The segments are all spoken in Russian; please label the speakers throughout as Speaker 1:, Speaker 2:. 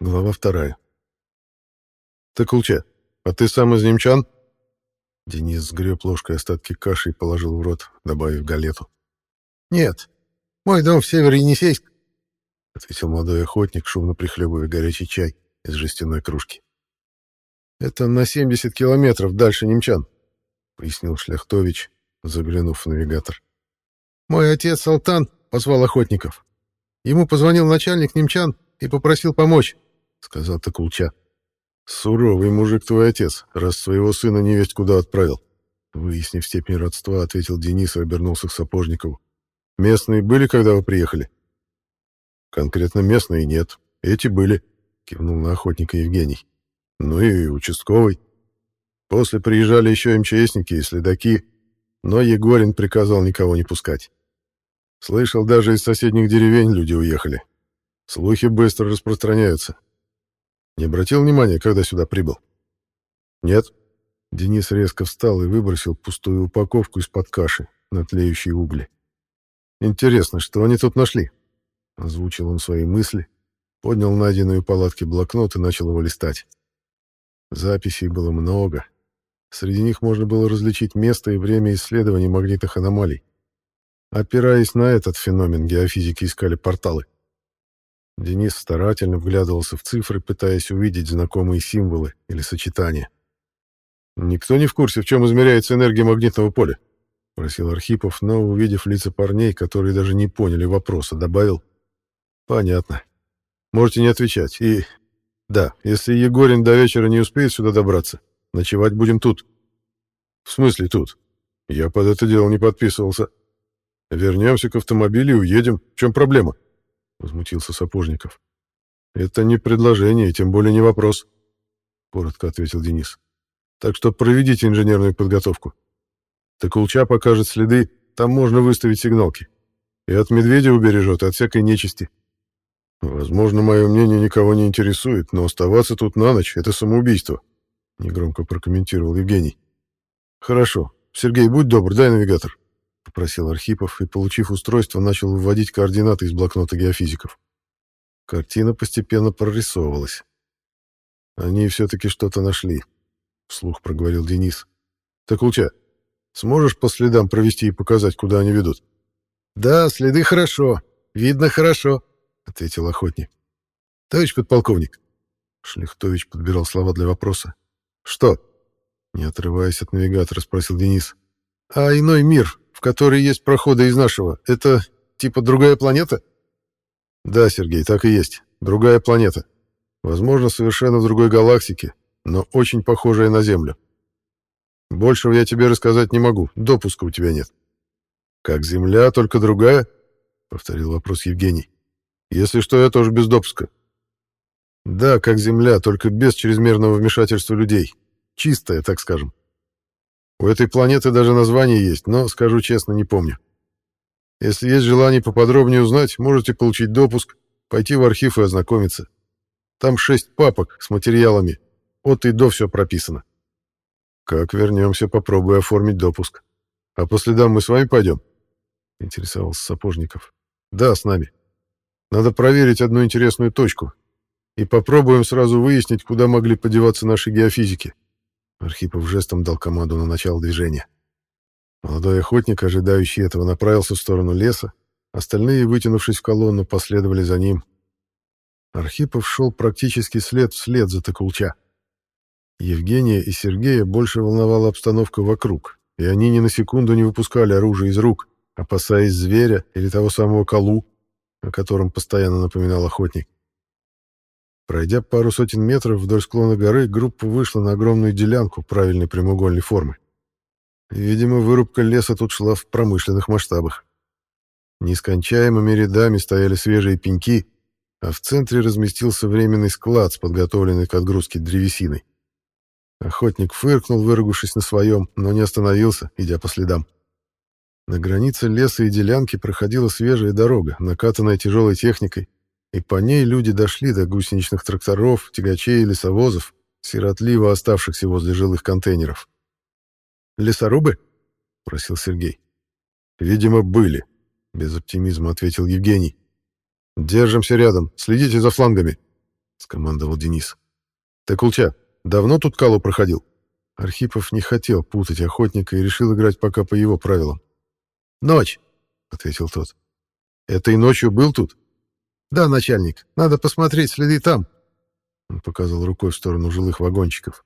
Speaker 1: Глава вторая. «Такулча, а ты сам из немчан?» Денис сгреб ложкой остатки каши и положил в рот, добавив галету.
Speaker 2: «Нет, мой дом в Северо-Енисейск», —
Speaker 1: ответил молодой охотник, шумно прихлебывая горячий чай из жестяной кружки. «Это на 70 километров дальше немчан», — пояснил Шляхтович, заглянув в навигатор.
Speaker 2: «Мой отец Алтан позвал охотников. Ему позвонил начальник немчан и попросил помочь», — сказал Такулча.
Speaker 1: «Суровый мужик твой отец, раз своего сына невесть куда отправил». Выяснив степень родства, ответил Денис и обернулся к Сапожникову. «Местные были, когда вы приехали?» «Конкретно местные нет. Эти были», — кивнул на охотника Евгений. «Ну и участковый. После приезжали еще МЧСники и следаки, но Егорин приказал никого не пускать. Слышал, даже из соседних деревень люди уехали. Слухи быстро распространяются. Не обратил внимания, когда сюда прибыл? Нет. Денис резко встал и выбросил пустую упаковку из-под каши на тлеющие угли. Интересно, что они тут нашли? Озвучил он свои мысли, поднял найденную палатки блокнот и начал его листать. Записей было много. Среди них можно было различить место и время исследований магнитных аномалий. Опираясь на этот феномен, геофизики искали порталы. Денис старательно вглядывался в цифры, пытаясь увидеть знакомые символы или сочетания. «Никто не в курсе, в чем измеряется энергия магнитного поля?» — просил Архипов, но, увидев лица парней, которые даже не поняли вопроса, добавил. «Понятно. Можете не отвечать. И... Да, если Егорин до вечера не успеет сюда добраться, ночевать будем тут». «В смысле тут? Я под это дело не подписывался. Вернемся к автомобилю и уедем. В чем проблема?» Возмутился Сапожников. Это не предложение, тем более не вопрос, коротко ответил Денис. Так что проведите инженерную подготовку. Такулча покажет следы, там можно выставить сигналки. И от медведя убережет, и от всякой нечисти. Возможно, мое мнение никого не интересует, но оставаться тут на ночь — это самоубийство, — негромко прокомментировал Евгений. Хорошо. Сергей, будь добр, дай навигатор. — попросил Архипов и, получив устройство, начал вводить координаты из блокнота геофизиков. Картина постепенно прорисовывалась. «Они все-таки что-то нашли», — вслух проговорил Денис. «Так, Луча, сможешь по следам провести и показать, куда они ведут?»
Speaker 2: «Да, следы хорошо. Видно хорошо», — ответил охотник.
Speaker 1: «Товарищ подполковник». Шлихтович подбирал слова для вопроса. «Что?» Не отрываясь от навигатора, спросил Денис.
Speaker 2: «А иной мир в которой есть проходы из нашего, это типа другая планета?
Speaker 1: Да, Сергей, так и есть. Другая планета. Возможно, совершенно в другой галактике, но очень похожая на Землю. Большего я тебе рассказать не могу, допуска у тебя нет. Как Земля, только другая? Повторил вопрос Евгений. Если что, я тоже без допуска. Да, как Земля, только без чрезмерного вмешательства людей. Чистая, так скажем. У этой планеты даже название есть, но, скажу честно, не помню. Если есть желание поподробнее узнать, можете получить допуск, пойти в архив и ознакомиться. Там шесть папок с материалами. От и до все прописано. Как вернемся, попробую оформить допуск. А по следам мы с вами пойдем? Интересовался Сапожников. Да, с нами. Надо проверить одну интересную точку. И попробуем сразу выяснить, куда могли подеваться наши геофизики. Архипов жестом дал команду на начало движения. Молодой охотник, ожидающий этого, направился в сторону леса. Остальные, вытянувшись в колонну, последовали за ним. Архипов шел практически след вслед за Токулча. Евгения и Сергея больше волновала обстановка вокруг, и они ни на секунду не выпускали оружие из рук, опасаясь зверя или того самого колу, о котором постоянно напоминал охотник. Пройдя пару сотен метров вдоль склона горы, группа вышла на огромную делянку правильной прямоугольной формы. Видимо, вырубка леса тут шла в промышленных масштабах. Нескончаемыми рядами стояли свежие пеньки, а в центре разместился временный склад с подготовленной к отгрузке древесиной. Охотник фыркнул, выругавшись на своем, но не остановился, идя по следам. На границе леса и делянки проходила свежая дорога, накатанная тяжелой техникой, и по ней люди дошли до гусеничных тракторов, тягачей и лесовозов, сиротливо оставшихся возле жилых контейнеров. «Лесорубы?» — просил Сергей. «Видимо, были», — без оптимизма ответил Евгений. «Держимся рядом, следите за флангами. скомандовал Денис. Ты, Кулча, давно тут Калу проходил? Архипов не хотел путать охотника и решил играть пока по его правилам.
Speaker 2: «Ночь», —
Speaker 1: ответил тот. «Этой ночью был тут?»
Speaker 2: «Да, начальник. Надо посмотреть следы там».
Speaker 1: Он показал рукой в сторону жилых вагончиков.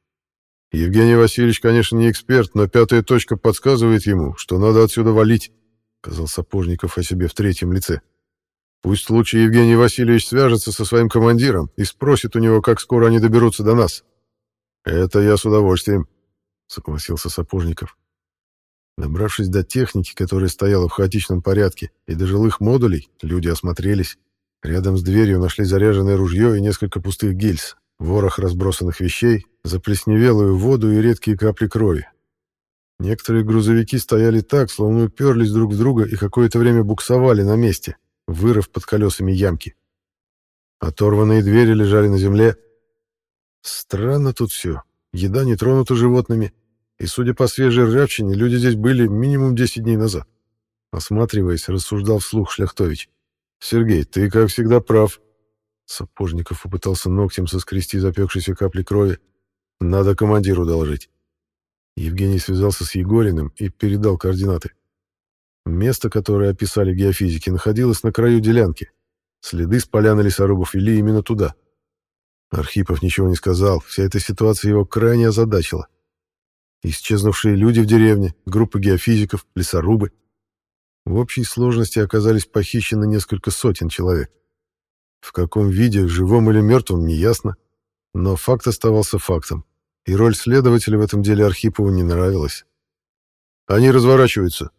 Speaker 1: «Евгений Васильевич, конечно, не эксперт, но пятая точка подсказывает ему, что надо отсюда валить», — сказал Сапожников о себе в третьем лице. «Пусть лучше Евгений Васильевич свяжется со своим командиром и спросит у него, как скоро они доберутся до нас». «Это я с удовольствием», — согласился Сапожников. Добравшись до техники, которая стояла в хаотичном порядке, и до жилых модулей, люди осмотрелись. Рядом с дверью нашли заряженное ружье и несколько пустых гильз, ворох разбросанных вещей, заплесневелую воду и редкие капли крови. Некоторые грузовики стояли так, словно уперлись друг в друга и какое-то время буксовали на месте, вырыв под колесами ямки. Оторванные двери лежали на земле. Странно тут все. Еда не тронута животными, и, судя по свежей ржавчине, люди здесь были минимум 10 дней назад. Осматриваясь, рассуждал вслух Шляхтович. «Сергей, ты, как всегда, прав». Сапожников попытался ногтем соскрести запекшиеся капли крови. «Надо командиру доложить». Евгений связался с Егориным и передал координаты. Место, которое описали геофизики, находилось на краю делянки. Следы с поляны лесорубов вели именно туда. Архипов ничего не сказал, вся эта ситуация его крайне озадачила. Исчезнувшие люди в деревне, группа геофизиков, лесорубы. В общей сложности оказались похищены несколько сотен человек. В каком виде, живом или мертвом, неясно. Но факт оставался фактом, и роль следователя в этом деле Архипову не нравилась. «Они разворачиваются».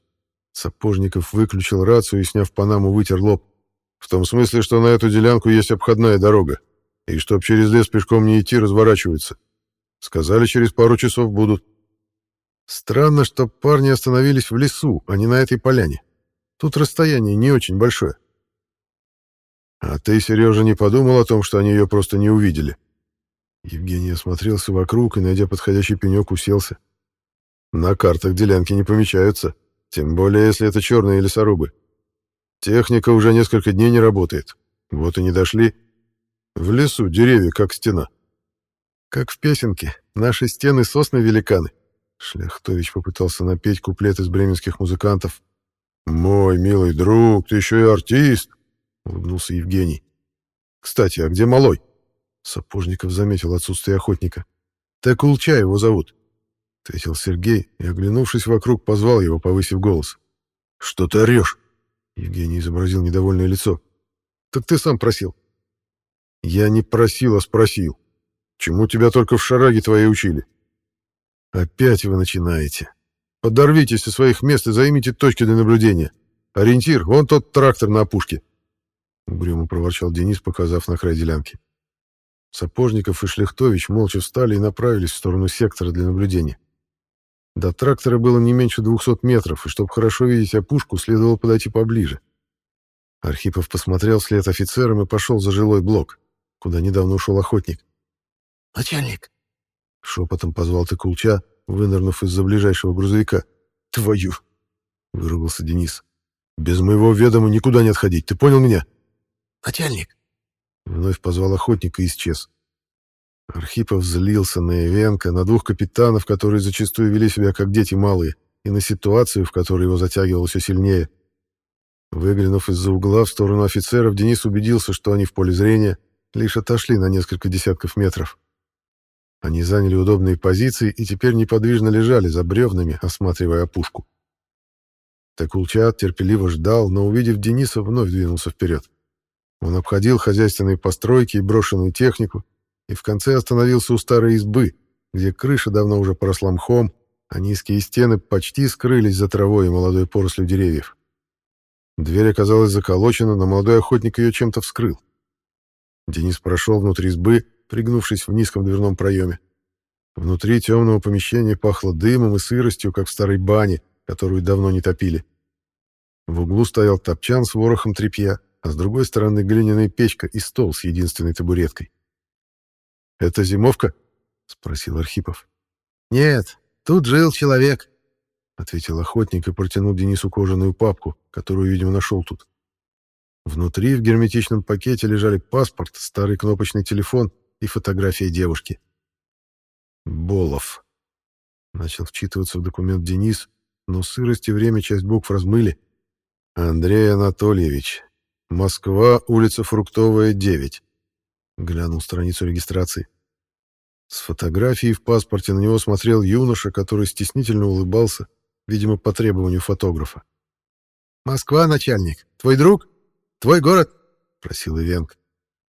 Speaker 1: Сапожников выключил рацию и, сняв панаму, вытер лоб. «В том смысле, что на эту делянку есть обходная дорога, и чтоб через лес пешком не идти, разворачиваются. Сказали, через пару часов будут». Странно, что парни остановились в лесу, а не на этой поляне. Тут расстояние не очень большое. А ты, Сережа, не подумал о том, что они ее просто не увидели? Евгений осмотрелся вокруг и, найдя подходящий пенек, уселся. На картах делянки не помечаются, тем более, если это черные лесорубы. Техника уже несколько дней не работает. Вот и не дошли. В лесу деревья, как стена. Как в песенке, наши стены сосны великаны. Шляхтович попытался напеть куплет из бременских музыкантов. «Мой милый друг, ты еще и артист!» — улыбнулся Евгений. «Кстати, а где малой?» Сапожников заметил отсутствие охотника. «Так Улча его зовут», — ответил Сергей и, оглянувшись вокруг, позвал его, повысив голос. «Что ты орешь?» Евгений изобразил недовольное лицо. «Так ты сам просил». «Я не просил, а спросил. Чему тебя только в шараге твоей учили?» Опять вы начинаете. Подорвитесь со своих мест и займите точки для наблюдения. Ориентир, вон тот трактор на опушке. Угрюмо проворчал Денис, показав на край делянки. Сапожников и Шлехтович молча встали и направились в сторону сектора для наблюдения. До трактора было не меньше двухсот метров, и чтобы хорошо видеть опушку, следовало подойти поближе. Архипов посмотрел вслед офицерам и пошел за жилой блок, куда недавно ушел охотник.
Speaker 2: «Начальник,
Speaker 1: Шепотом позвал ты Кулча, вынырнув из-за ближайшего грузовика. «Твою!» — выругался Денис. «Без моего ведома никуда не отходить, ты понял меня?»
Speaker 2: «Начальник!»
Speaker 1: Вновь позвал охотника и исчез. Архипов злился на Ивенко, на двух капитанов, которые зачастую вели себя как дети малые, и на ситуацию, в которой его затягивало все сильнее. Выглянув из-за угла в сторону офицеров, Денис убедился, что они в поле зрения, лишь отошли на несколько десятков метров. Они заняли удобные позиции и теперь неподвижно лежали за бревнами, осматривая опушку. Такулчат терпеливо ждал, но, увидев Дениса, вновь двинулся вперед. Он обходил хозяйственные постройки и брошенную технику, и в конце остановился у старой избы, где крыша давно уже поросла мхом, а низкие стены почти скрылись за травой и молодой порослью деревьев. Дверь оказалась заколочена, но молодой охотник ее чем-то вскрыл. Денис прошел внутрь избы, пригнувшись в низком дверном проеме. Внутри темного помещения пахло дымом и сыростью, как в старой бане, которую давно не топили. В углу стоял топчан с ворохом тряпья, а с другой стороны глиняная печка и стол с единственной табуреткой. «Это зимовка?» — спросил Архипов.
Speaker 2: «Нет, тут жил человек», —
Speaker 1: ответил охотник и протянул Денису кожаную папку, которую, видимо, нашел тут. Внутри в герметичном пакете лежали паспорт, старый кнопочный телефон и фотография девушки. Болов. Начал вчитываться в документ Денис, но сырость и время часть букв размыли. Андрей Анатольевич. Москва, улица Фруктовая, 9. Глянул страницу регистрации. С фотографией в паспорте на него смотрел юноша, который стеснительно улыбался, видимо, по требованию фотографа.
Speaker 2: «Москва, начальник. Твой друг? Твой город?» — просил Ивенко.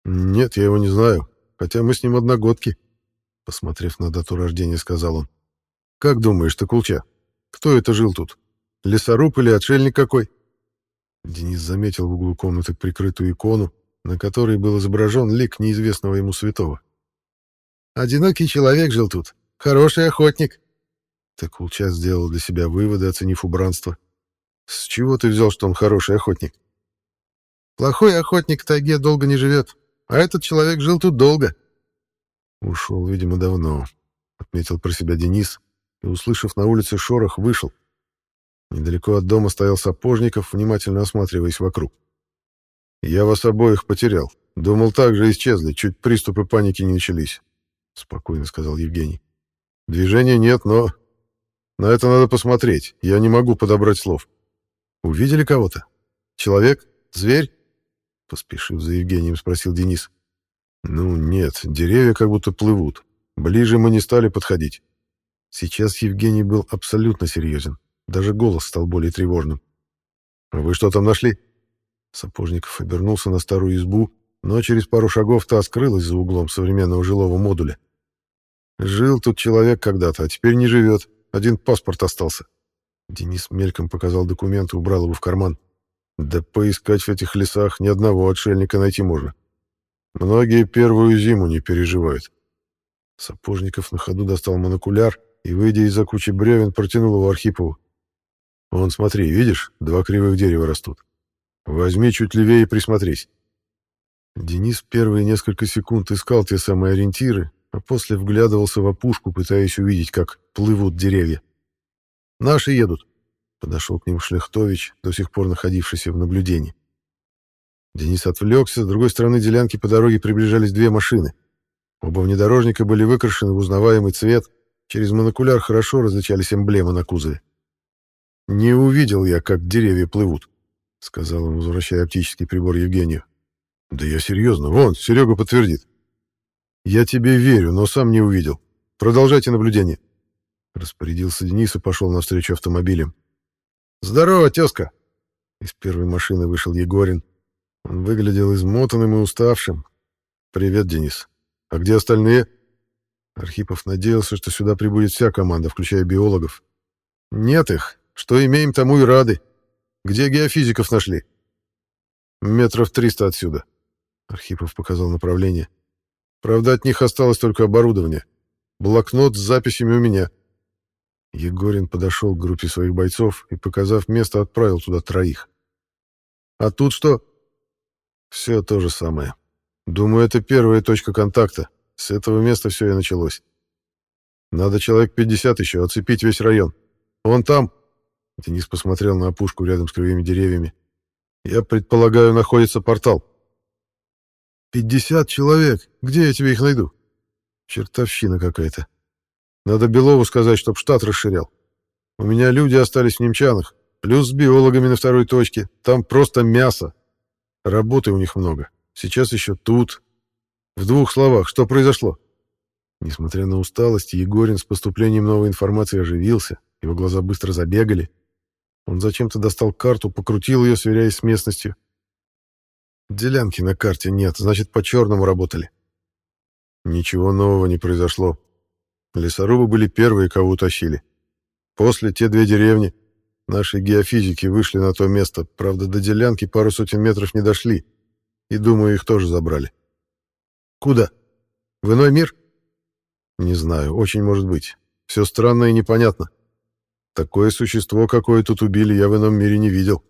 Speaker 1: «Нет, я его не знаю, хотя мы с ним одногодки», — посмотрев на дату рождения, сказал он. «Как думаешь, ты, Кулча, кто это жил тут? Лесоруб или отшельник какой?» Денис заметил в углу комнаты прикрытую икону, на которой был изображен лик неизвестного ему святого.
Speaker 2: Одинокий человек жил тут. Хороший охотник.
Speaker 1: Такулча сделал для себя выводы, оценив убранство. С чего ты взял, что он хороший охотник?
Speaker 2: Плохой охотник в тайге долго не живет, а этот человек жил тут долго.
Speaker 1: Ушел, видимо, давно, отметил про себя Денис и, услышав на улице шорох, вышел. Недалеко от дома стоял Сапожников, внимательно осматриваясь вокруг. «Я вас обоих потерял. Думал, так же исчезли, чуть приступы паники не начались спокойно сказал Евгений. Движения нет, но на это надо посмотреть. Я не могу подобрать слов. Увидели кого-то? Человек? Зверь? Поспешив за Евгением, спросил Денис. Ну, нет, деревья как будто плывут. Ближе мы не стали подходить. Сейчас Евгений был абсолютно серьезен. Даже голос стал более тревожным. «А вы что там нашли?» Сапожников обернулся на старую избу, но через пару шагов та скрылась за углом современного жилого модуля. Жил тут человек когда-то, а теперь не живет. Один паспорт остался. Денис мельком показал документы, убрал его в карман. Да поискать в этих лесах ни одного отшельника найти можно. Многие первую зиму не переживают. Сапожников на ходу достал монокуляр и, выйдя из-за кучи бревен, протянул его Архипову. «Вон, смотри, видишь, два кривых дерева растут. Возьми чуть левее и присмотрись». Денис первые несколько секунд искал те самые ориентиры, а после вглядывался в опушку, пытаясь увидеть, как плывут деревья. «Наши едут», — подошел к ним Шлехтович, до сих пор находившийся в наблюдении. Денис отвлекся, с другой стороны делянки по дороге приближались две машины. Оба внедорожника были выкрашены в узнаваемый цвет, через монокуляр хорошо различались эмблемы на кузове. «Не увидел я, как деревья плывут», — сказал он, возвращая оптический прибор Евгению. «Да я серьезно, вон, Серега подтвердит. «Я тебе верю, но сам не увидел. Продолжайте наблюдение». Распорядился Денис и пошел навстречу автомобилям. «Здорово, тезка!» Из первой машины вышел Егорин. Он выглядел измотанным и уставшим. «Привет, Денис. А где остальные?» Архипов надеялся, что сюда прибудет вся команда, включая биологов. «Нет их. Что имеем, тому и рады. Где геофизиков нашли?» «Метров триста отсюда», — Архипов показал направление. Правда, от них осталось только оборудование. Блокнот с записями у меня. Егорин подошел к группе своих бойцов и, показав место, отправил туда троих. А тут что? Все то же самое. Думаю, это первая точка контакта. С этого места все и началось. Надо человек 50 еще, оцепить весь район. Вон там. Денис посмотрел на опушку рядом с кривыми деревьями. Я предполагаю, находится портал. «Пятьдесят человек! Где я тебе их найду?» «Чертовщина какая-то. Надо Белову сказать, чтоб штат расширял. У меня люди остались в немчанах, плюс с биологами на второй точке. Там просто мясо. Работы у них много. Сейчас еще тут. В двух словах, что произошло?» Несмотря на усталость, Егорин с поступлением новой информации оживился, его глаза быстро забегали. Он зачем-то достал карту, покрутил ее, сверяясь с местностью. Делянки на карте нет, значит, по черному работали. Ничего нового не произошло. Лесорубы были первые, кого утащили. После те две деревни. Наши геофизики вышли на то место, правда, до делянки пару сотен метров не дошли. И, думаю, их тоже забрали. Куда? В иной мир? Не знаю, очень может быть. Все странно и непонятно. Такое существо, какое тут убили, я в ином мире не видел.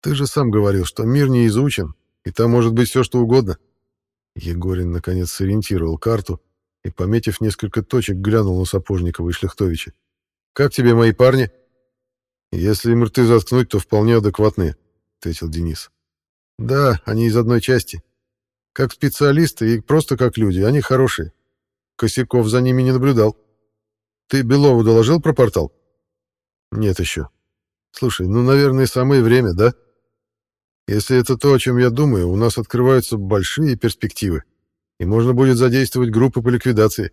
Speaker 1: Ты же сам говорил, что мир не изучен, и там может быть все, что угодно. Егорин, наконец, сориентировал карту и, пометив несколько точек, глянул на Сапожникова и Шляхтовича. «Как тебе, мои парни?» «Если им рты заткнуть, то вполне адекватные», — ответил Денис.
Speaker 2: Да, они из одной части. Как специалисты и просто как люди, они хорошие. Косяков за ними не наблюдал. Ты Белову доложил про портал? Нет еще. Слушай, ну, наверное, самое время, да? Если это то, о чем я думаю, у нас открываются большие перспективы, и можно будет задействовать группы по ликвидации.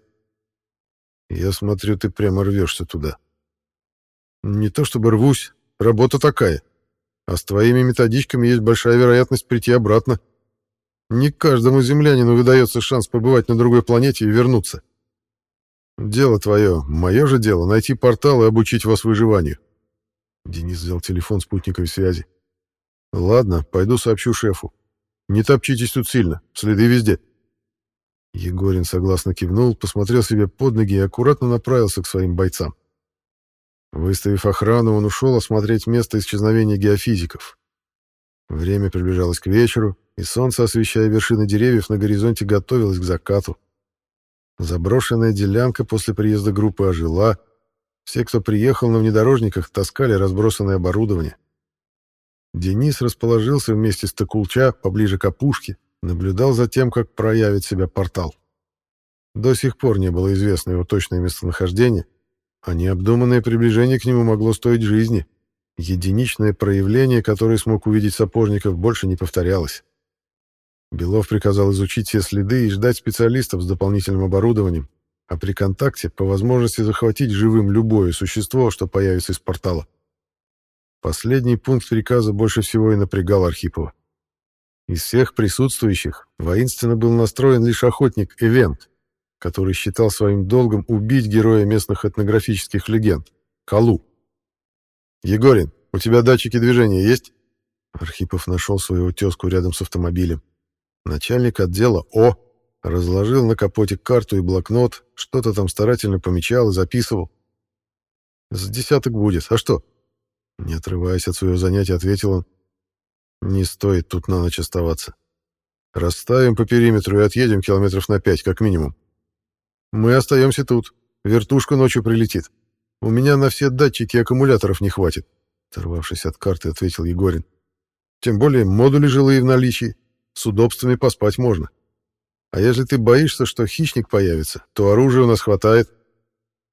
Speaker 2: Я смотрю, ты прямо рвешься туда. Не то чтобы рвусь, работа такая. А с твоими методичками есть большая вероятность прийти обратно. Не каждому землянину выдается шанс побывать на другой планете и вернуться. Дело твое, мое же дело, найти портал и обучить вас выживанию. Денис взял телефон спутниковой связи. Ладно, пойду сообщу шефу. Не топчитесь тут сильно, следы везде. Егорин согласно кивнул, посмотрел себе под ноги и аккуратно направился к своим бойцам. Выставив охрану, он ушел осмотреть место исчезновения геофизиков. Время приближалось к вечеру, и солнце, освещая вершины деревьев, на горизонте готовилось к закату. Заброшенная делянка после приезда группы ожила. Все, кто приехал на внедорожниках, таскали разбросанное оборудование. Денис расположился вместе с Токулча поближе к опушке, наблюдал за тем, как проявит себя портал. До сих пор не было известно его точное местонахождение, а необдуманное приближение к нему могло стоить жизни. Единичное проявление, которое смог увидеть Сапожников, больше не повторялось. Белов приказал изучить все следы и ждать специалистов с дополнительным оборудованием, а при контакте по возможности захватить живым любое существо, что появится из портала. Последний пункт приказа больше всего и напрягал Архипова. Из всех присутствующих воинственно был настроен лишь охотник Эвент, который считал своим долгом убить героя местных этнографических легенд — Калу. «Егорин, у тебя датчики движения есть?» Архипов нашел свою тезку рядом с автомобилем. Начальник отдела О разложил на капоте карту и блокнот, что-то там старательно помечал и записывал. «С десяток будет. А что?» Не отрываясь от своего занятия, ответил он. Не стоит тут на ночь оставаться. Расставим по периметру и отъедем километров на пять, как минимум. Мы остаемся тут. Вертушка ночью прилетит. У меня на все датчики аккумуляторов не хватит. Оторвавшись от карты, ответил Егорин. Тем более модули жилые в наличии. С удобствами поспать можно. А если ты боишься, что хищник появится, то оружия у нас хватает.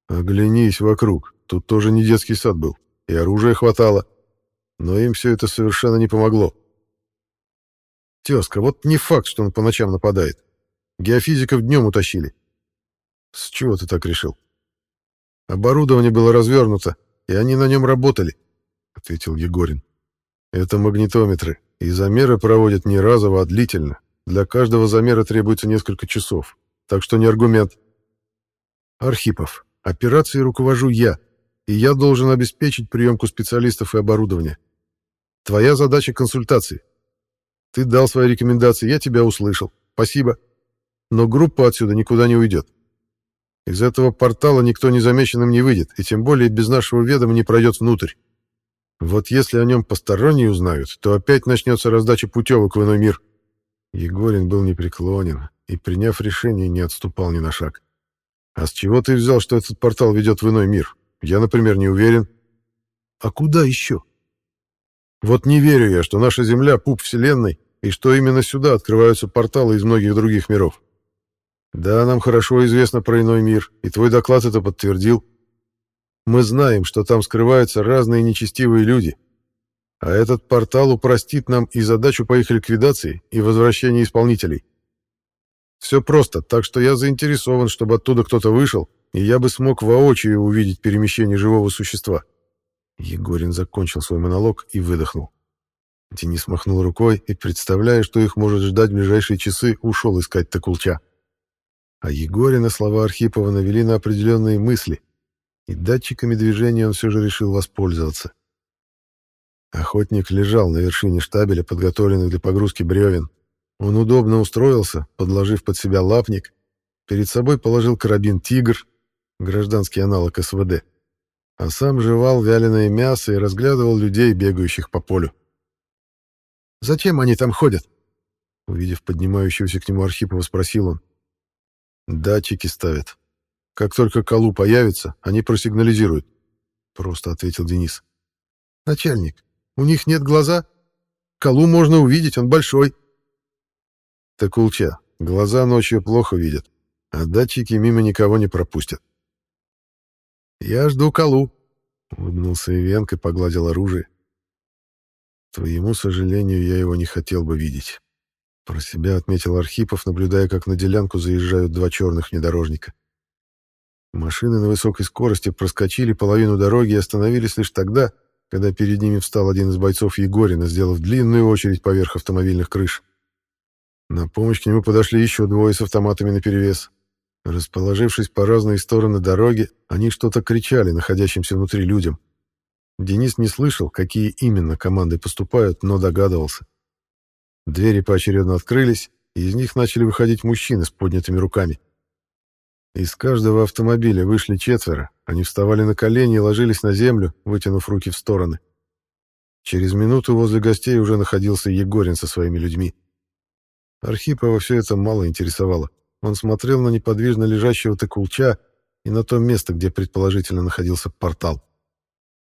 Speaker 2: Оглянись вокруг. Тут тоже не детский сад был. И оружия хватало. Но им все это совершенно не помогло. Тезка, вот не факт, что он по ночам нападает. Геофизиков днем утащили. С чего ты так решил? Оборудование было развернуто, и они на нем работали, ответил Егорин. Это магнитометры, и замеры проводят не разово, а длительно. Для каждого замера требуется несколько часов, так что не аргумент. Архипов, операцией руковожу я, и я должен обеспечить приемку специалистов и оборудования. Твоя задача — консультации. Ты дал свои рекомендации, я тебя услышал. Спасибо. Но группа отсюда никуда не уйдет. Из этого портала никто незамеченным не выйдет, и тем более без нашего ведома не пройдет внутрь. Вот если о нем посторонние узнают, то опять начнется раздача путевок в иной мир. Егорин был непреклонен и, приняв решение, не отступал ни на шаг. «А с чего ты взял, что этот портал ведет в иной мир? Я, например, не уверен. А куда еще? Вот не верю я, что наша Земля — пуп Вселенной, и что именно сюда открываются порталы из многих других миров. Да, нам хорошо известно про иной мир, и твой доклад это подтвердил. Мы знаем, что там скрываются разные нечестивые люди, а этот портал упростит нам и задачу по их ликвидации, и возвращении исполнителей. Все просто, так что я заинтересован, чтобы оттуда кто-то вышел и я бы смог воочию увидеть перемещение живого существа. Егорин закончил свой монолог и выдохнул. Денис махнул рукой и, представляя, что их может ждать в ближайшие часы, ушел искать Токулча. А Егорина слова Архипова навели на определенные мысли, и датчиками движения он все же решил воспользоваться. Охотник лежал на вершине штабеля, подготовленных для погрузки бревен. Он удобно устроился, подложив под себя лапник, перед собой положил карабин «Тигр», гражданский аналог СВД, а сам жевал вяленое мясо и разглядывал людей, бегающих по полю. «Зачем они там ходят?» Увидев поднимающегося к нему Архипова, спросил он. «Датчики ставят. Как только Калу появится, они просигнализируют», — просто ответил Денис. «Начальник, у них нет глаза? скалу можно увидеть, он большой.
Speaker 1: Такулча, глаза ночью плохо видят, а датчики мимо никого не пропустят.
Speaker 2: Я жду колу,
Speaker 1: улыбнулся Ивенк и погладил оружие. Твоему сожалению, я его не хотел бы видеть. Про себя отметил Архипов, наблюдая, как на делянку заезжают два черных внедорожника. Машины на высокой скорости проскочили половину дороги и остановились лишь тогда, когда перед ними встал один из бойцов Егорина, сделав длинную очередь поверх автомобильных крыш. На помощь к нему подошли еще двое с автоматами наперевес. Расположившись по разные стороны дороги, они что-то кричали находящимся внутри людям. Денис не слышал, какие именно команды поступают, но догадывался. Двери поочередно открылись, и из них начали выходить мужчины с поднятыми руками. Из каждого автомобиля вышли четверо, они вставали на колени и ложились на землю, вытянув руки в стороны. Через минуту возле гостей уже находился Егорин со своими людьми. Архипова все это мало интересовало. Он смотрел на неподвижно лежащего Текулча и на то место, где предположительно находился портал.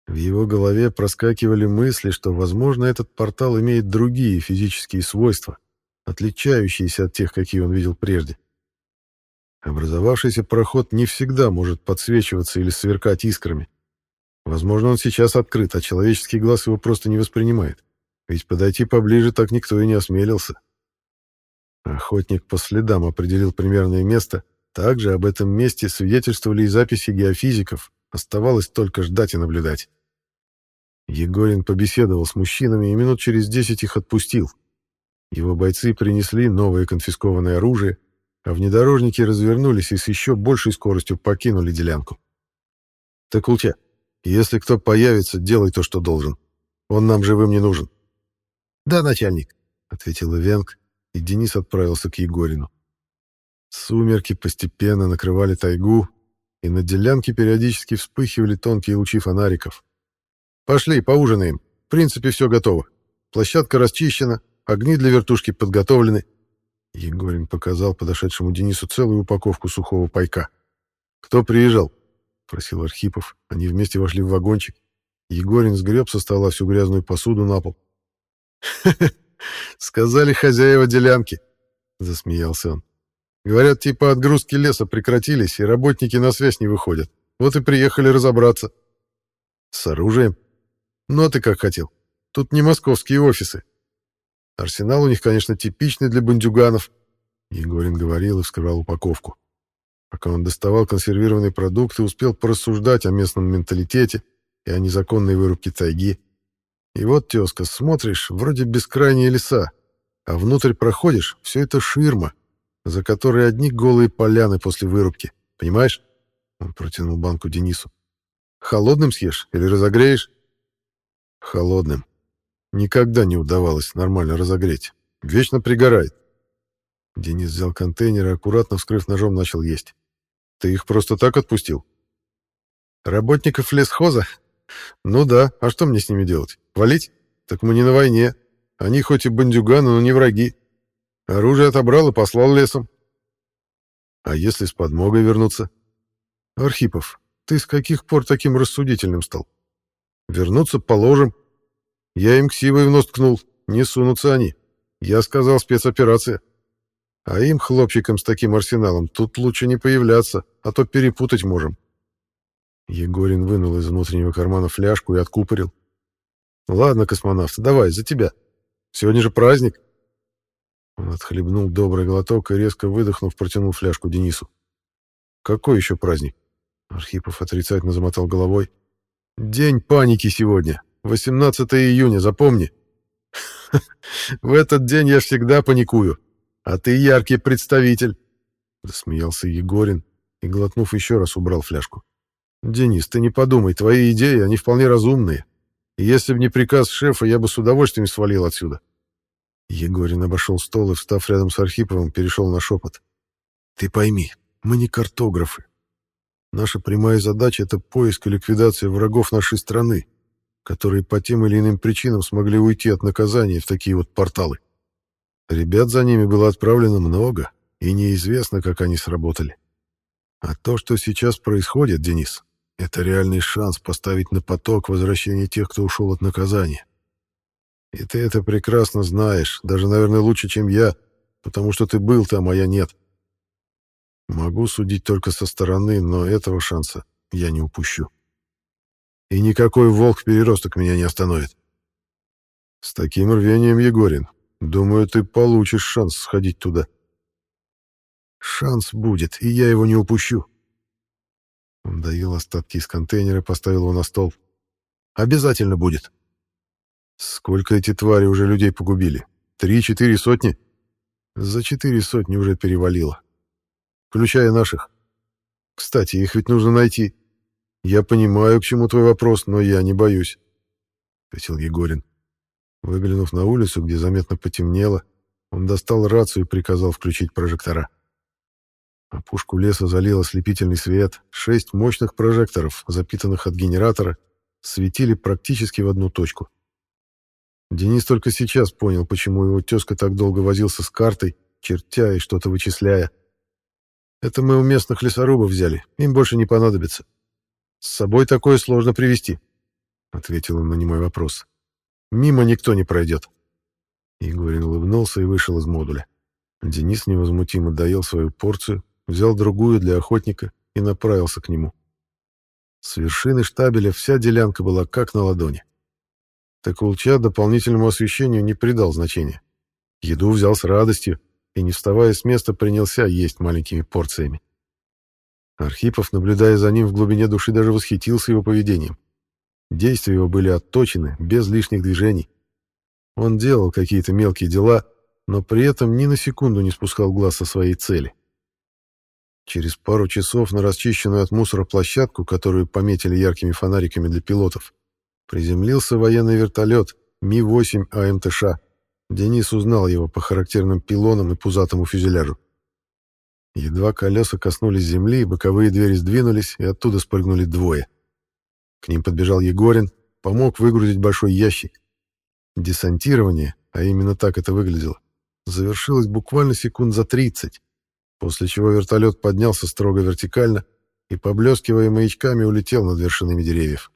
Speaker 1: В его голове проскакивали мысли, что, возможно, этот портал имеет другие физические свойства, отличающиеся от тех, какие он видел прежде. Образовавшийся проход не всегда может подсвечиваться или сверкать искрами. Возможно, он сейчас открыт, а человеческий глаз его просто не воспринимает. Ведь подойти поближе так никто и не осмелился. Охотник по следам определил примерное место. Также об этом месте свидетельствовали и записи геофизиков. Оставалось только ждать и наблюдать. Егорин побеседовал с мужчинами и минут через десять их отпустил. Его бойцы принесли новое конфискованное оружие, а внедорожники развернулись и с еще большей скоростью покинули делянку. «Такулча, если кто появится, делай то, что должен. Он нам живым не нужен».
Speaker 2: «Да, начальник», —
Speaker 1: ответил Ивенк, и Денис отправился к Егорину. Сумерки постепенно накрывали тайгу, и на делянке периодически вспыхивали тонкие лучи фонариков. «Пошли, поужинаем. В принципе, все готово. Площадка расчищена, огни для вертушки подготовлены». Егорин показал подошедшему Денису целую упаковку сухого пайка. «Кто приезжал?» — просил Архипов. Они вместе вошли в вагончик. Егорин сгреб со стола всю грязную посуду на пол. Сказали хозяева делянки, засмеялся он. Говорят, типа отгрузки леса прекратились, и работники на связь не выходят. Вот и приехали разобраться. С оружием? Ну а ты как хотел? Тут не московские офисы. Арсенал у них, конечно, типичный для бандюганов. Егорин говорил и вскрывал упаковку. Пока он доставал консервированные продукты, успел порассуждать о местном менталитете и о незаконной вырубке тайги. И вот, тезка, смотришь, вроде бескрайние леса, а внутрь проходишь, все это ширма, за которой одни голые поляны после вырубки. Понимаешь? Он протянул банку Денису. Холодным съешь или разогреешь? Холодным. Никогда не удавалось нормально разогреть. Вечно пригорает. Денис взял контейнер и, аккуратно вскрыв ножом, начал есть. Ты их просто так отпустил? Работников лесхоза? Ну да, а что мне с ними делать? Валить? Так мы не на войне. Они хоть и бандюганы, но не враги. Оружие отобрал и послал лесом. А если с подмогой вернуться? Архипов, ты с каких пор таким рассудительным стал? Вернуться положим. Я им ксивой в нос ткнул. Не сунутся они. Я сказал спецоперация. А им, хлопчикам с таким арсеналом, тут лучше не появляться, а то перепутать можем. Егорин вынул из внутреннего кармана фляжку и откупорил. «Ладно, космонавт, давай, за тебя. Сегодня же праздник». Он отхлебнул добрый глоток и, резко выдохнув, протянул фляжку Денису. «Какой еще праздник?» Архипов отрицательно замотал головой. «День паники сегодня. 18 июня, запомни. В этот день я всегда паникую, а ты яркий представитель». Засмеялся Егорин и, глотнув еще раз, убрал фляжку. «Денис, ты не подумай, твои идеи, они вполне разумные. И если бы не приказ шефа, я бы с удовольствием свалил отсюда». Егорин обошел стол и, встав рядом с Архиповым, перешел на шепот. «Ты пойми, мы не картографы. Наша прямая задача — это поиск и ликвидация врагов нашей страны, которые по тем или иным причинам смогли уйти от наказания в такие вот порталы. Ребят за ними было отправлено много, и неизвестно, как они сработали. А то, что сейчас происходит, Денис, это реальный шанс поставить на поток возвращение тех, кто ушел от наказания. И ты это прекрасно знаешь, даже, наверное, лучше, чем я, потому что ты был там, а я нет. Могу судить только со стороны, но этого шанса я не упущу. И никакой волк-переросток меня не остановит. С таким рвением, Егорин, думаю, ты получишь шанс сходить туда. Шанс будет, и я его не упущу. Он доел остатки из контейнера поставил его на стол. Обязательно будет. Сколько эти твари уже людей погубили? Три-четыре сотни? За четыре сотни уже перевалило. Включая наших. Кстати, их ведь нужно найти. Я понимаю, к чему твой вопрос, но я не боюсь, — ответил Егорин. Выглянув на улицу, где заметно потемнело, он достал рацию и приказал включить прожектора. Опушку леса залил ослепительный свет. Шесть мощных прожекторов, запитанных от генератора, светили практически в одну точку. Денис только сейчас понял, почему его тезка так долго возился с картой, чертя и что-то вычисляя. Это мы у местных лесорубов взяли, им больше не понадобится. С собой такое сложно привезти, — ответил он на немой вопрос. Мимо никто не пройдет. Егорин улыбнулся и вышел из модуля. Денис невозмутимо доел свою порцию, взял другую для охотника и направился к нему. С вершины штабеля вся делянка была как на ладони. Такулча дополнительному освещению не придал значения. Еду взял с радостью и, не вставая с места, принялся есть маленькими порциями. Архипов, наблюдая за ним в глубине души, даже восхитился его поведением. Действия его были отточены, без лишних движений. Он делал какие-то мелкие дела, но при этом ни на секунду не спускал глаз со своей цели. Через пару часов на расчищенную от мусора площадку, которую пометили яркими фонариками для пилотов, приземлился военный вертолет Ми-8 АМТШ. Денис узнал его по характерным пилонам и пузатому фюзеляжу. Едва колеса коснулись земли, боковые двери сдвинулись, и оттуда спрыгнули двое. К ним подбежал Егорин, помог выгрузить большой ящик. Десантирование, а именно так это выглядело, завершилось буквально секунд за 30, после чего вертолет поднялся строго вертикально и, поблескивая маячками, улетел над вершинами деревьев.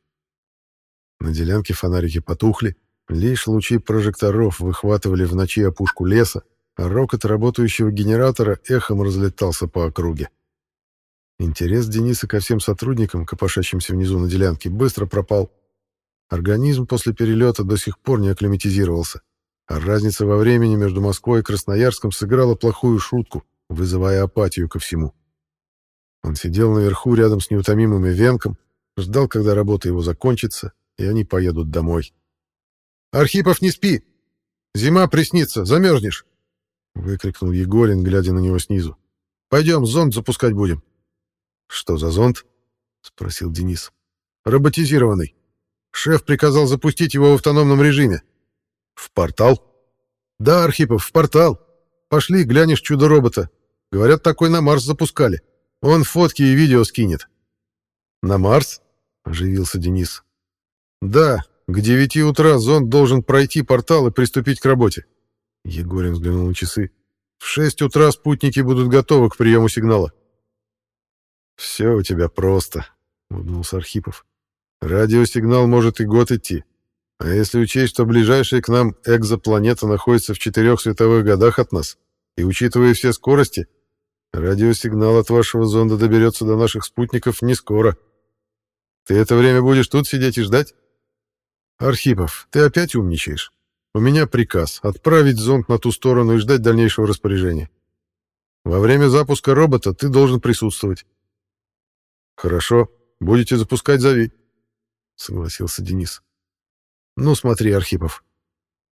Speaker 1: На делянке фонарики потухли, лишь лучи прожекторов выхватывали в ночи опушку леса, а рокот работающего генератора эхом разлетался по округе. Интерес Дениса ко всем сотрудникам, копошащимся внизу на делянке, быстро пропал. Организм после перелета до сих пор не акклиматизировался, а разница во времени между Москвой и Красноярском сыграла плохую шутку, вызывая апатию ко всему. Он сидел наверху рядом с неутомимым Ивенком, ждал, когда работа его закончится, и они поедут домой. «Архипов, не спи! Зима приснится, замерзнешь!» — выкрикнул Егорин, глядя на него снизу. «Пойдем, зонд запускать будем». «Что за зонд?» — спросил Денис. «Роботизированный. Шеф приказал запустить его в автономном режиме». «В портал?» «Да, Архипов, в портал. Пошли, глянешь чудо-робота. Говорят, такой на Марс запускали. Он фотки и видео скинет». «На Марс?» — оживился Денис. «Да, к девяти утра зонд должен пройти портал и приступить к работе. Егорин взглянул на часы. В шесть утра спутники будут готовы к приему сигнала. «Все у тебя просто», — улыбнулся Архипов. «Радиосигнал может и год идти. А если учесть, что ближайшая к нам экзопланета находится в четырех световых годах от нас, и учитывая все скорости, радиосигнал от вашего зонда доберется до наших спутников не скоро. Ты это время будешь тут сидеть и ждать? Архипов, ты опять умничаешь. У меня приказ отправить зонд на ту сторону и ждать дальнейшего распоряжения. Во время запуска робота ты должен присутствовать. Хорошо, будете запускать, зови, согласился Денис. Ну, смотри, Архипов.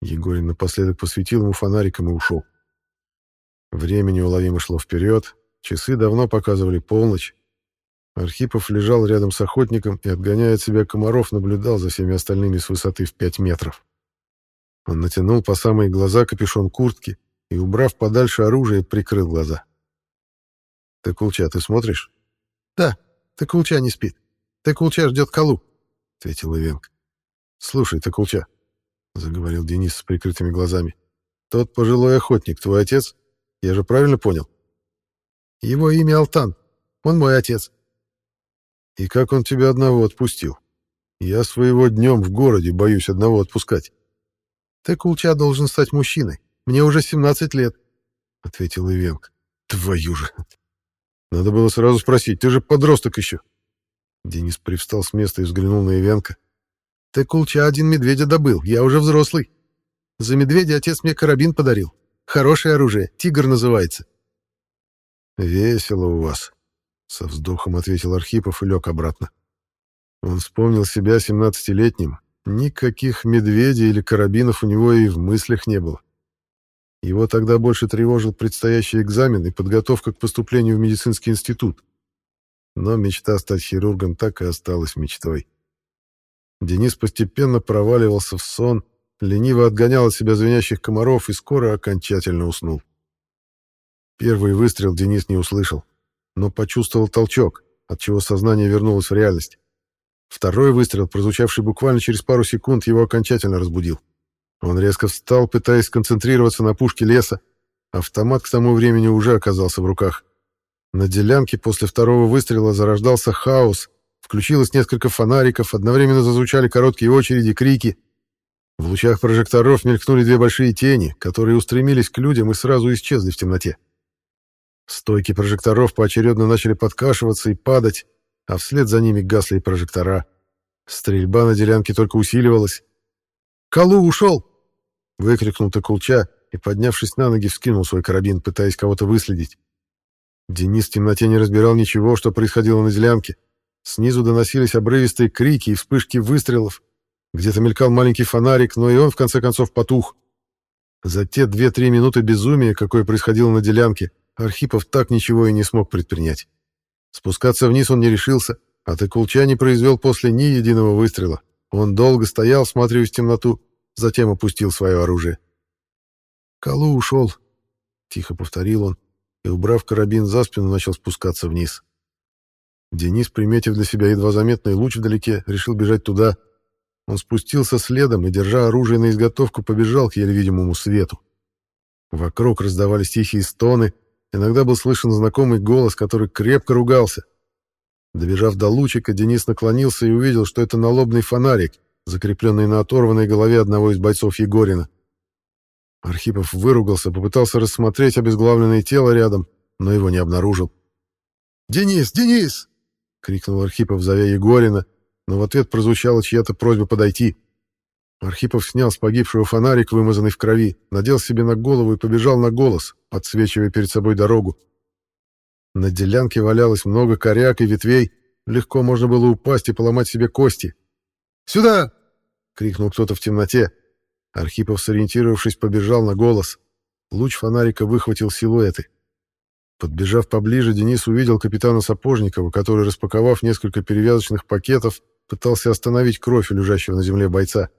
Speaker 1: Егорин напоследок посветил ему фонариком и ушел. Время неуловимо шло вперед, часы давно показывали полночь. Архипов лежал рядом с охотником и, отгоняя от себя комаров, наблюдал за всеми остальными с высоты в пять метров. Он натянул по самые глаза капюшон куртки и, убрав подальше оружие, прикрыл глаза. «Ты, Кулча, ты смотришь?» «Да, ты, Кулча, не спит. Ты, Кулча, ждет Калу», — ответил Ивенко. «Слушай, ты, Кулча», — заговорил Денис с прикрытыми глазами, — «тот пожилой охотник, твой отец? Я же правильно понял?» «Его имя Алтан. Он мой отец». «И как он тебя одного отпустил? Я своего днем в городе боюсь одного отпускать».
Speaker 2: Ты, Кулча, должен стать мужчиной. Мне уже 17 лет, — ответил Ивенко.
Speaker 1: Твою же! Надо было сразу спросить, ты же подросток еще. Денис привстал с места и взглянул на Ивенко.
Speaker 2: Ты, Кулча, один медведя добыл, я уже взрослый. За медведя отец мне карабин подарил. Хорошее оружие, тигр называется.
Speaker 1: Весело у вас, — со вздохом ответил Архипов и лег обратно. Он вспомнил себя семнадцатилетним. Никаких медведей или карабинов у него и в мыслях не было. Его тогда больше тревожил предстоящий экзамен и подготовка к поступлению в медицинский институт. Но мечта стать хирургом так и осталась мечтой. Денис постепенно проваливался в сон, лениво отгонял от себя звенящих комаров и скоро окончательно уснул. Первый выстрел Денис не услышал, но почувствовал толчок, от чего сознание вернулось в реальность. Второй выстрел, прозвучавший буквально через пару секунд, его окончательно разбудил. Он резко встал, пытаясь сконцентрироваться на пушке леса. Автомат к тому времени уже оказался в руках. На делянке после второго выстрела зарождался хаос, включилось несколько фонариков, одновременно зазвучали короткие очереди, крики. В лучах прожекторов мелькнули две большие тени, которые устремились к людям и сразу исчезли в темноте. Стойки прожекторов поочередно начали подкашиваться и падать, а вслед за ними гасли и прожектора. Стрельба на делянке только усиливалась.
Speaker 2: «Калу ушел!»
Speaker 1: — выкрикнул Токулча и, поднявшись на ноги, вскинул свой карабин, пытаясь кого-то выследить. Денис в темноте не разбирал ничего, что происходило на делянке. Снизу доносились обрывистые крики и вспышки выстрелов. Где-то мелькал маленький фонарик, но и он в конце концов потух. За те две-три минуты безумия, какое происходило на делянке, Архипов так ничего и не смог предпринять. Спускаться вниз он не решился, а Текулча не произвел после ни единого выстрела. Он долго стоял, смотря в темноту, затем опустил свое оружие.
Speaker 2: «Калу ушел», —
Speaker 1: тихо повторил он, и, убрав карабин за спину, начал спускаться вниз. Денис, приметив для себя едва заметный луч вдалеке, решил бежать туда. Он спустился следом и, держа оружие на изготовку, побежал к еле видимому свету. Вокруг раздавались тихие стоны, Иногда был слышен знакомый голос, который крепко ругался. Добежав до лучика, Денис наклонился и увидел, что это налобный фонарик, закрепленный на оторванной голове одного из бойцов Егорина. Архипов выругался, попытался рассмотреть обезглавленное тело рядом, но его не обнаружил.
Speaker 2: «Денис! Денис!» — крикнул Архипов, зовя Егорина, но в ответ прозвучала чья-то просьба подойти.
Speaker 1: Архипов снял с погибшего фонарик, вымазанный в крови, надел себе на голову и побежал на голос, подсвечивая перед собой дорогу. На делянке валялось много коряк и ветвей, легко можно было упасть и поломать себе кости.
Speaker 2: «Сюда!»
Speaker 1: — крикнул кто-то в темноте. Архипов, сориентировавшись, побежал на голос. Луч фонарика выхватил силуэты. Подбежав поближе, Денис увидел капитана Сапожникова, который, распаковав несколько перевязочных пакетов, пытался остановить кровь у лежащего на земле бойца.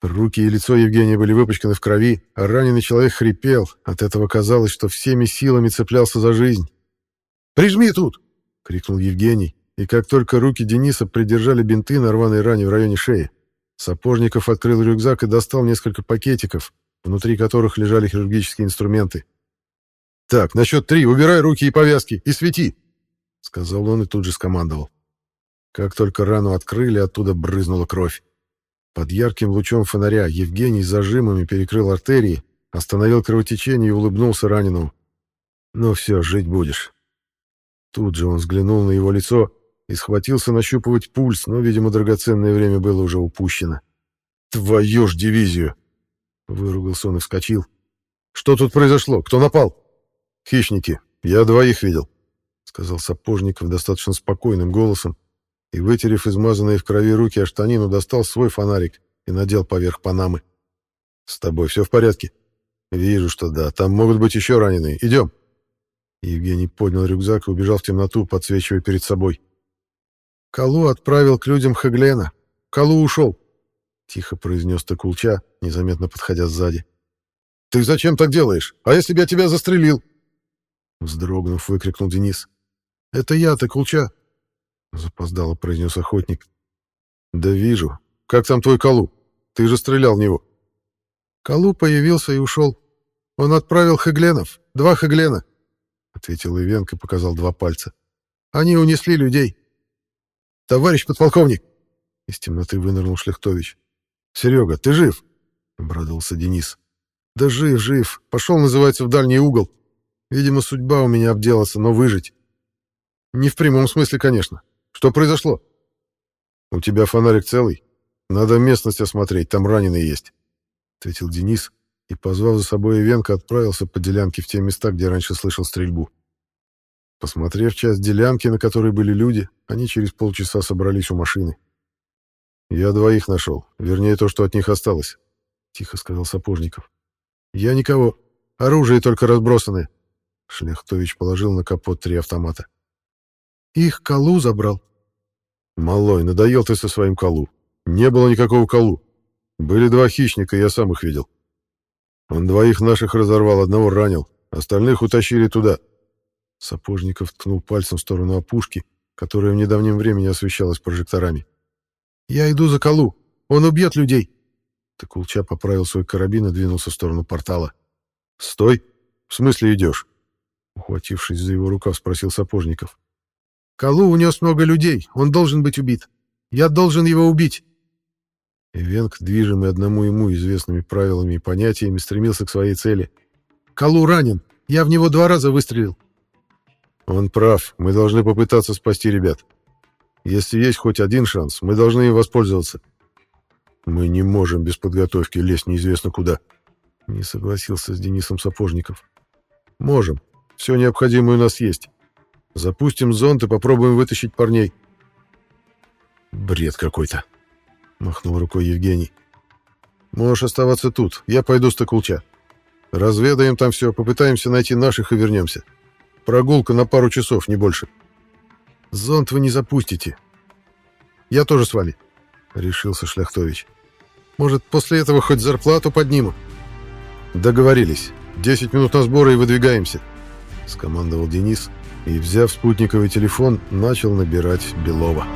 Speaker 1: Руки и лицо Евгения были выпачканы в крови, а раненый человек хрипел. От этого казалось, что всеми силами цеплялся за жизнь.
Speaker 2: «Прижми тут!»
Speaker 1: — крикнул Евгений, и как только руки Дениса придержали бинты на рваной ране в районе шеи, Сапожников открыл рюкзак и достал несколько пакетиков, внутри которых лежали хирургические инструменты.
Speaker 2: «Так, на счет три убирай руки и повязки и свети!»
Speaker 1: — сказал он и тут же скомандовал. Как только рану открыли, оттуда брызнула кровь. Под ярким лучом фонаря Евгений зажимами перекрыл артерии, остановил кровотечение и улыбнулся раненому. «Ну все, жить будешь». Тут же он взглянул на его лицо и схватился нащупывать пульс, но, видимо, драгоценное время было уже упущено.
Speaker 2: «Твою ж дивизию!»
Speaker 1: Выругался он и вскочил.
Speaker 2: «Что тут произошло? Кто напал?»
Speaker 1: «Хищники. Я двоих видел», — сказал Сапожников достаточно спокойным голосом, и, вытерев измазанные в крови руки о штанину, достал свой фонарик и надел поверх панамы. «С тобой все в порядке?» «Вижу, что да. Там могут быть еще раненые. Идем!» Евгений поднял рюкзак и убежал в темноту, подсвечивая перед собой.
Speaker 2: «Калу отправил к людям Хаглена. Калу ушел», — тихо произнес Токулча, незаметно подходя сзади.
Speaker 1: «Ты зачем так делаешь? А если бы я тебя застрелил?»
Speaker 2: Вздрогнув, выкрикнул Денис. «Это я, Токулча.
Speaker 1: Запоздало произнес охотник. Да вижу. Как там твой Калу? Ты же стрелял в него.
Speaker 2: Калу появился и ушел. Он отправил Хегленов. Два Хеглена. Ответил Ивенко показал два пальца. Они унесли людей. Товарищ подполковник. Из темноты вынырнул Шлехтович.
Speaker 1: Серега, ты жив? — обрадовался Денис. «Да жив, жив. Пошел, называется, в дальний угол. Видимо, судьба у меня обделаться, но выжить. Не в прямом смысле, конечно. Что произошло?» «У тебя фонарик целый? Надо местность осмотреть, там раненые есть», — ответил Денис и, позвав за собой Ивенко, отправился по делянке в те места, где раньше слышал стрельбу. Посмотрев часть делянки, на которой были люди, они через полчаса собрались у машины. «Я двоих нашел, вернее, то, что от них осталось», — тихо сказал Сапожников. «Я никого. Оружие только разбросанное». Шляхтович положил на капот три автомата. «Их колу забрал». «Малой, надоел ты со своим колу. Не было никакого колу. Были два хищника, я сам их видел. Он двоих наших разорвал, одного ранил, остальных утащили туда». Сапожников ткнул пальцем в сторону опушки, которая в недавнем времени освещалась прожекторами. «Я иду за Калу. Он убьет людей!» Такулча поправил свой карабин и двинулся в сторону портала. «Стой! В смысле идешь?» Ухватившись за его рукав, спросил Сапожников. «Калу унес много людей. Он должен быть убит. Я должен его убить!» Эвенк, движимый одному ему известными правилами и понятиями, стремился к своей цели. «Калу ранен. Я в него два раза выстрелил». «Он прав. Мы должны попытаться спасти ребят. Если есть хоть один шанс, мы должны им воспользоваться. Мы не можем без подготовки лезть неизвестно куда. Не согласился с Денисом Сапожников. Можем. Все необходимое у нас есть. Запустим зонд и попробуем вытащить парней. Бред какой-то. Махнул рукой Евгений. Можешь оставаться тут. Я пойду с Токулча. Разведаем там все, попытаемся найти наших и вернемся. Прогулка на пару часов, не больше. — Зонт вы не запустите. Я тоже с вами, решился Шляхтович. Может, после этого хоть зарплату подниму? Договорились. Десять минут на сборы и выдвигаемся, скомандовал Денис и, взяв спутниковый телефон, начал набирать Белова.